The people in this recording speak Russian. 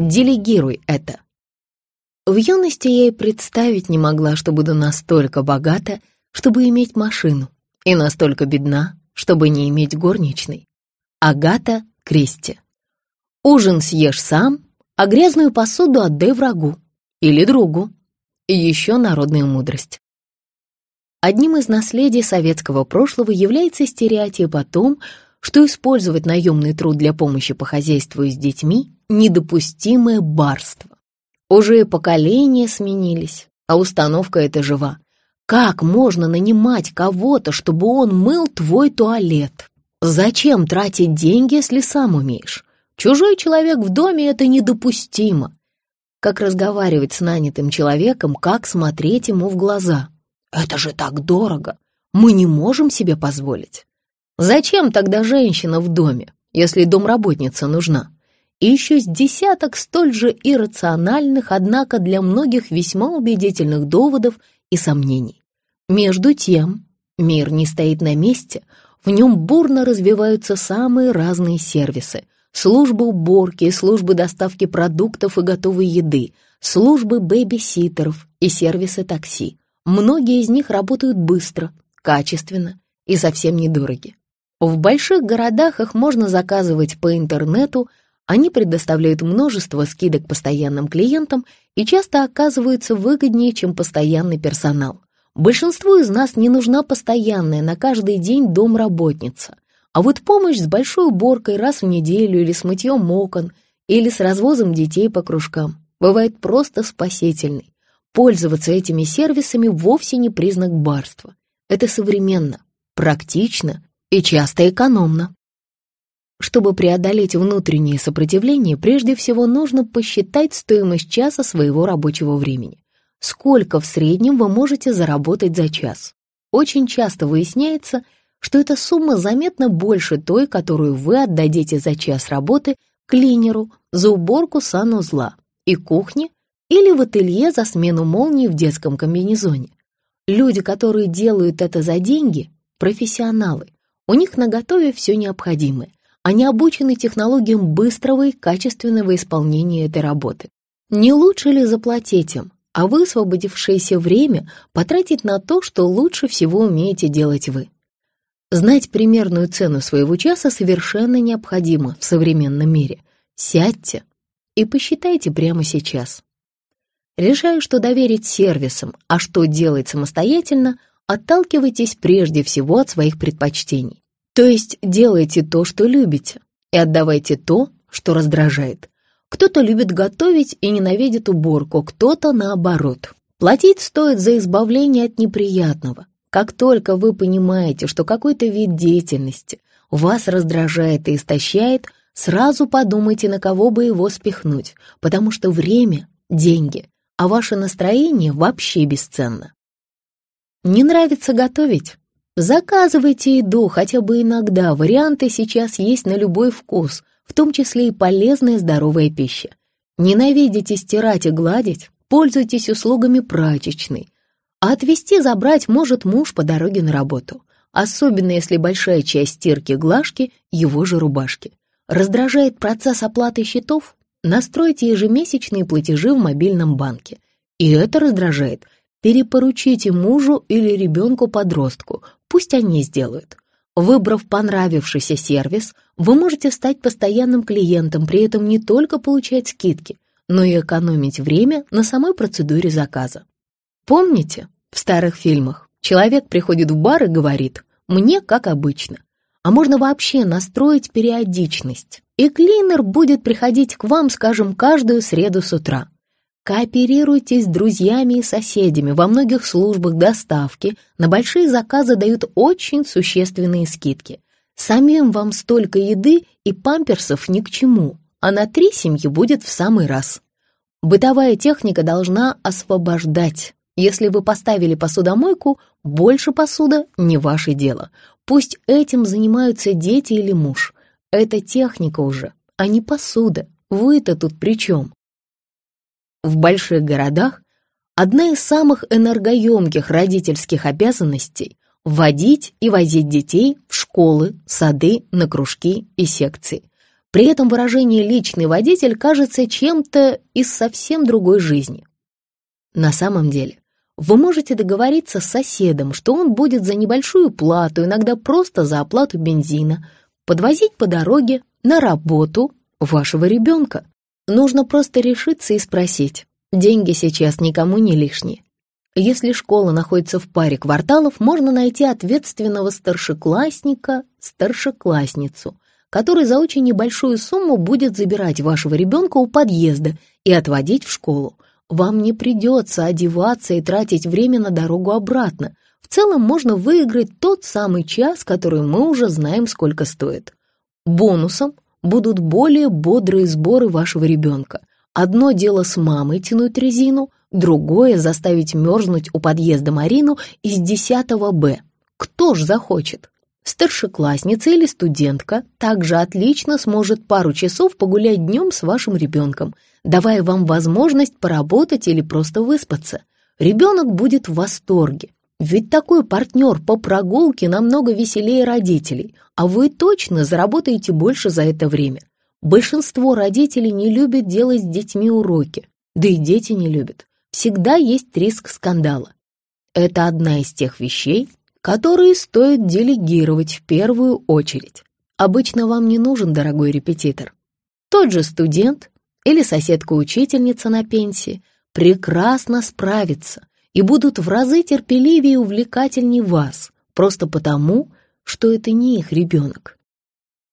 Делегируй это. В юности я и представить не могла, что буду настолько богата, чтобы иметь машину, и настолько бедна, чтобы не иметь горничной. Агата Кристи. Ужин съешь сам, а грязную посуду отдай врагу или другу. И еще народная мудрость. Одним из наследий советского прошлого является стереотип о том, что использовать наемный труд для помощи по хозяйству и с детьми – недопустимое барство. Уже поколения сменились, а установка эта жива. Как можно нанимать кого-то, чтобы он мыл твой туалет? Зачем тратить деньги, если сам умеешь? Чужой человек в доме — это недопустимо. Как разговаривать с нанятым человеком, как смотреть ему в глаза? Это же так дорого. Мы не можем себе позволить. Зачем тогда женщина в доме, если домработница нужна? И еще с десяток столь же иррациональных, однако для многих весьма убедительных доводов и сомнений. Между тем, мир не стоит на месте, в нем бурно развиваются самые разные сервисы, службы уборки, службы доставки продуктов и готовой еды, службы бэби-ситеров и сервисы такси. Многие из них работают быстро, качественно и совсем недороги. В больших городах их можно заказывать по интернету, они предоставляют множество скидок постоянным клиентам и часто оказываются выгоднее, чем постоянный персонал. Большинству из нас не нужна постоянная на каждый день домработница. А вот помощь с большой уборкой раз в неделю или с мытьем окон, или с развозом детей по кружкам бывает просто спасительной. Пользоваться этими сервисами вовсе не признак барства. Это современно, практично и часто экономно. Чтобы преодолеть внутреннее сопротивление, прежде всего нужно посчитать стоимость часа своего рабочего времени. Сколько в среднем вы можете заработать за час? Очень часто выясняется, что эта сумма заметно больше той, которую вы отдадите за час работы клинеру за уборку санузла и кухни или в ателье за смену молнии в детском комбинезоне. Люди, которые делают это за деньги, профессионалы. У них наготове все необходимое. Они обучены технологиям быстрого и качественного исполнения этой работы. Не лучше ли заплатить им, а высвободившееся время потратить на то, что лучше всего умеете делать вы? Знать примерную цену своего часа совершенно необходимо в современном мире. Сядьте и посчитайте прямо сейчас. Решая, что доверить сервисам, а что делать самостоятельно, отталкивайтесь прежде всего от своих предпочтений. То есть делайте то, что любите, и отдавайте то, что раздражает. Кто-то любит готовить и ненавидит уборку, кто-то наоборот. Платить стоит за избавление от неприятного, как только вы понимаете, что какой-то вид деятельности вас раздражает и истощает, сразу подумайте, на кого бы его спихнуть, потому что время — деньги, а ваше настроение вообще бесценно. Не нравится готовить? Заказывайте еду хотя бы иногда, варианты сейчас есть на любой вкус, в том числе и полезная здоровая пища. Ненавидите стирать и гладить? Пользуйтесь услугами прачечной. А отвезти забрать может муж по дороге на работу, особенно если большая часть стирки-глажки — его же рубашки. Раздражает процесс оплаты счетов? Настройте ежемесячные платежи в мобильном банке. И это раздражает. Перепоручите мужу или ребенку-подростку, пусть они сделают. Выбрав понравившийся сервис, вы можете стать постоянным клиентом, при этом не только получать скидки, но и экономить время на самой процедуре заказа. Помните, в старых фильмах человек приходит в бар и говорит «мне как обычно», а можно вообще настроить периодичность, и клинер будет приходить к вам, скажем, каждую среду с утра. Кооперируйтесь с друзьями и соседями, во многих службах доставки на большие заказы дают очень существенные скидки. Самим вам столько еды и памперсов ни к чему, а на три семьи будет в самый раз. Бытовая техника должна освобождать, если вы поставили посудомойку, больше посуда не ваше дело. Пусть этим занимаются дети или муж. Это техника уже, а не посуда. Вы-то тут при чем? В больших городах одна из самых энергоемких родительских обязанностей – водить и возить детей в школы, сады, на кружки и секции. При этом выражение «личный водитель» кажется чем-то из совсем другой жизни. На самом деле, вы можете договориться с соседом, что он будет за небольшую плату, иногда просто за оплату бензина, подвозить по дороге на работу вашего ребенка. Нужно просто решиться и спросить. Деньги сейчас никому не лишние. Если школа находится в паре кварталов, можно найти ответственного старшеклассника, старшеклассницу, который за очень небольшую сумму будет забирать вашего ребенка у подъезда и отводить в школу. Вам не придется одеваться и тратить время на дорогу обратно. В целом можно выиграть тот самый час, который мы уже знаем, сколько стоит. Бонусом будут более бодрые сборы вашего ребенка. Одно дело с мамой тянуть резину, другое — заставить мерзнуть у подъезда Марину из 10 Б. Кто ж захочет? Старшеклассница или студентка также отлично сможет пару часов погулять днем с вашим ребенком, давая вам возможность поработать или просто выспаться. Ребенок будет в восторге, ведь такой партнер по прогулке намного веселее родителей, а вы точно заработаете больше за это время. Большинство родителей не любят делать с детьми уроки, да и дети не любят. Всегда есть риск скандала. Это одна из тех вещей, которые стоит делегировать в первую очередь. Обычно вам не нужен дорогой репетитор. Тот же студент или соседка-учительница на пенсии прекрасно справится и будут в разы терпеливее и увлекательнее вас, просто потому, что это не их ребенок.